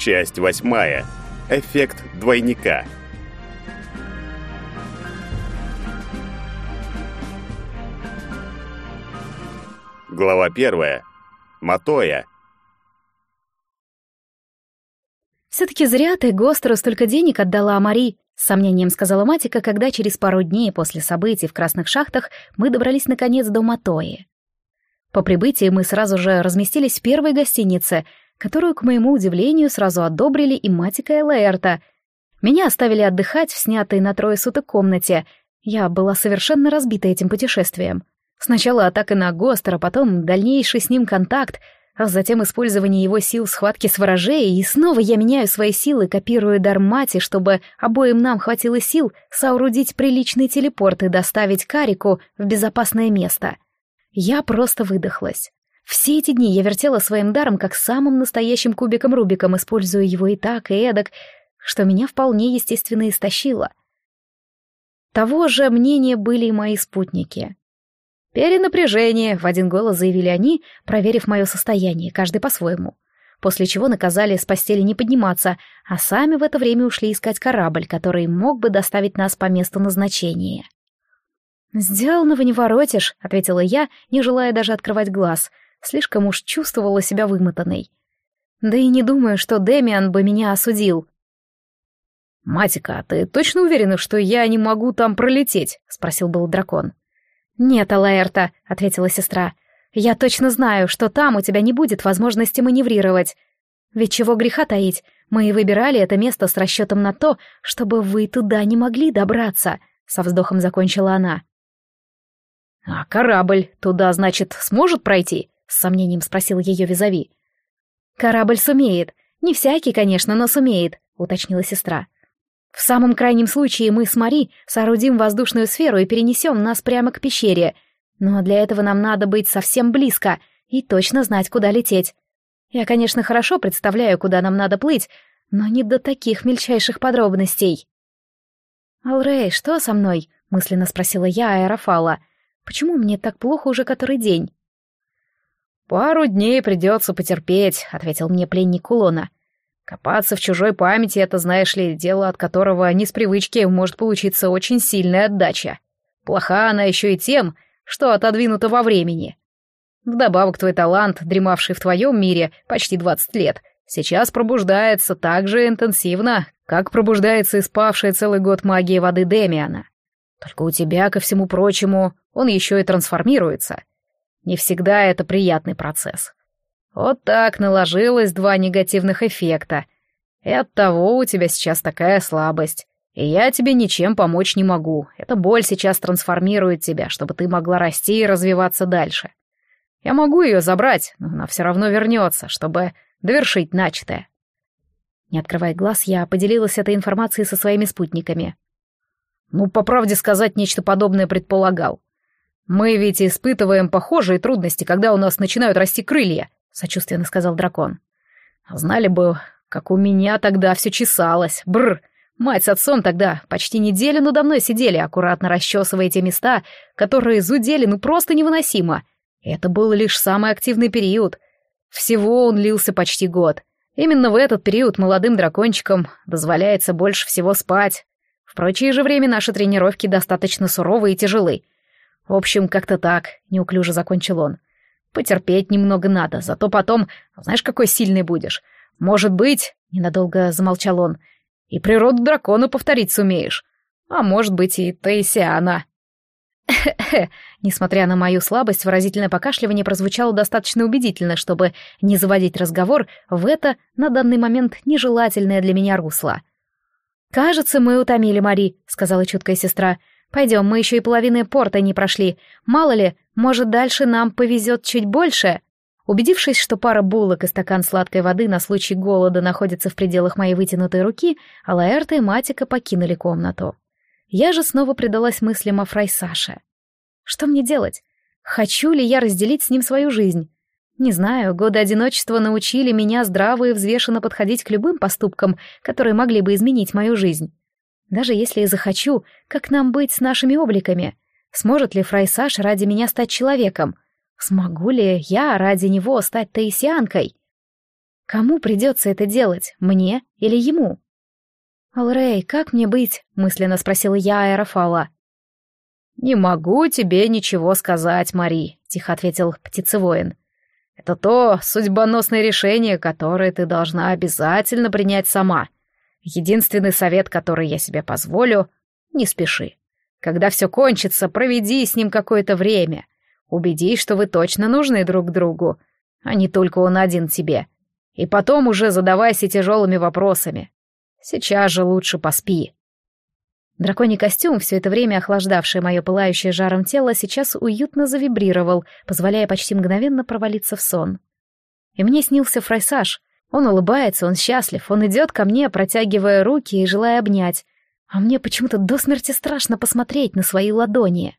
Часть восьмая. Эффект двойника. Глава первая. Матоя. «Все-таки зря ты Гостеру столько денег отдала, Мари», — с сомнением сказала Матика, когда через пару дней после событий в Красных Шахтах мы добрались наконец до Матои. По прибытии мы сразу же разместились в первой гостинице, которую, к моему удивлению, сразу одобрили и Матика и Лаэрта. Меня оставили отдыхать в снятой на трое суток комнате. Я была совершенно разбита этим путешествием. Сначала атака на Гостера, потом дальнейший с ним контакт, а затем использование его сил в схватке с ворожеей, и снова я меняю свои силы, копируя дар мати, чтобы обоим нам хватило сил соорудить приличный телепорт и доставить Карику в безопасное место. Я просто выдохлась. Все эти дни я вертела своим даром как самым настоящим кубиком Рубиком, используя его и так, и эдак, что меня вполне естественно истощило. Того же мнения были и мои спутники. «Перенапряжение», — в один голос заявили они, проверив мое состояние, каждый по-своему. После чего наказали с постели не подниматься, а сами в это время ушли искать корабль, который мог бы доставить нас по месту назначения. «Сделанного не воротишь», — ответила я, не желая даже открывать глаз. Слишком уж чувствовала себя вымотанной. Да и не думаю, что Демиан бы меня осудил. «Матика, а ты точно уверена, что я не могу там пролететь?» — спросил был дракон. «Нет, Алаэрта», — ответила сестра. «Я точно знаю, что там у тебя не будет возможности маневрировать. Ведь чего греха таить, мы и выбирали это место с расчетом на то, чтобы вы туда не могли добраться», — со вздохом закончила она. «А корабль туда, значит, сможет пройти?» — с сомнением спросил ее визави. «Корабль сумеет. Не всякий, конечно, но сумеет», — уточнила сестра. В самом крайнем случае мы с Мари соорудим воздушную сферу и перенесем нас прямо к пещере. Но для этого нам надо быть совсем близко и точно знать, куда лететь. Я, конечно, хорошо представляю, куда нам надо плыть, но не до таких мельчайших подробностей. «Алрей, что со мной?» — мысленно спросила я Аэрофала. «Почему мне так плохо уже который день?» «Пару дней придется потерпеть», — ответил мне пленник кулона. Копаться в чужой памяти — это, знаешь ли, дело, от которого не с привычки может получиться очень сильная отдача. Плоха она еще и тем, что отодвинута во времени. Вдобавок твой талант, дремавший в твоем мире почти двадцать лет, сейчас пробуждается так же интенсивно, как пробуждается и спавшая целый год магия воды Демиана. Только у тебя, ко всему прочему, он еще и трансформируется. Не всегда это приятный процесс. Вот так наложилось два негативных эффекта. И оттого у тебя сейчас такая слабость. И я тебе ничем помочь не могу. Эта боль сейчас трансформирует тебя, чтобы ты могла расти и развиваться дальше. Я могу ее забрать, но она все равно вернется, чтобы довершить начатое. Не открывая глаз, я поделилась этой информацией со своими спутниками. Ну, по правде сказать, нечто подобное предполагал. Мы ведь испытываем похожие трудности, когда у нас начинают расти крылья, — сочувственно сказал дракон. «Знали бы, как у меня тогда все чесалось. Бр! Мать с отцом тогда почти неделю надо мной сидели, аккуратно расчесывая те места, которые зудели ну просто невыносимо. Это был лишь самый активный период. Всего он лился почти год. Именно в этот период молодым дракончикам дозволяется больше всего спать. В прочее же время наши тренировки достаточно суровы и тяжелы. В общем, как-то так, неуклюже закончил он. Потерпеть немного надо, зато потом, знаешь, какой сильный будешь. Может быть, ненадолго замолчал он, и природу дракона повторить сумеешь. А может быть, и Таисиана. Несмотря на мою слабость, выразительное покашливание прозвучало достаточно убедительно, чтобы не заводить разговор в это, на данный момент, нежелательное для меня русло. «Кажется, мы утомили Мари», — сказала чуткая сестра. «Пойдем, мы еще и половины порта не прошли. Мало ли, может, дальше нам повезет чуть больше?» Убедившись, что пара булок и стакан сладкой воды на случай голода находятся в пределах моей вытянутой руки, Алаэрта и Матика покинули комнату. Я же снова предалась мыслям о Фрайсаше. Что мне делать? Хочу ли я разделить с ним свою жизнь? Не знаю, годы одиночества научили меня здраво и взвешенно подходить к любым поступкам, которые могли бы изменить мою жизнь. Даже если и захочу, как нам быть с нашими обликами? Сможет ли Фрайсаш ради меня стать человеком? Смогу ли я ради него стать таисианкой? Кому придется это делать, мне или ему? «Алрей, как мне быть?» — мысленно спросила я Аэрофала. «Не могу тебе ничего сказать, Мари», — тихо ответил птицевоин. «Это то судьбоносное решение, которое ты должна обязательно принять сама. Единственный совет, который я себе позволю — не спеши. Когда все кончится, проведи с ним какое-то время. Убедись, что вы точно нужны друг другу, а не только он один тебе. И потом уже задавайся тяжелыми вопросами. Сейчас же лучше поспи. Драконий костюм, все это время охлаждавший мое пылающее жаром тело, сейчас уютно завибрировал, позволяя почти мгновенно провалиться в сон. И мне снился фрайсаж. Он улыбается, он счастлив, он идет ко мне, протягивая руки и желая обнять. А мне почему-то до смерти страшно посмотреть на свои ладони.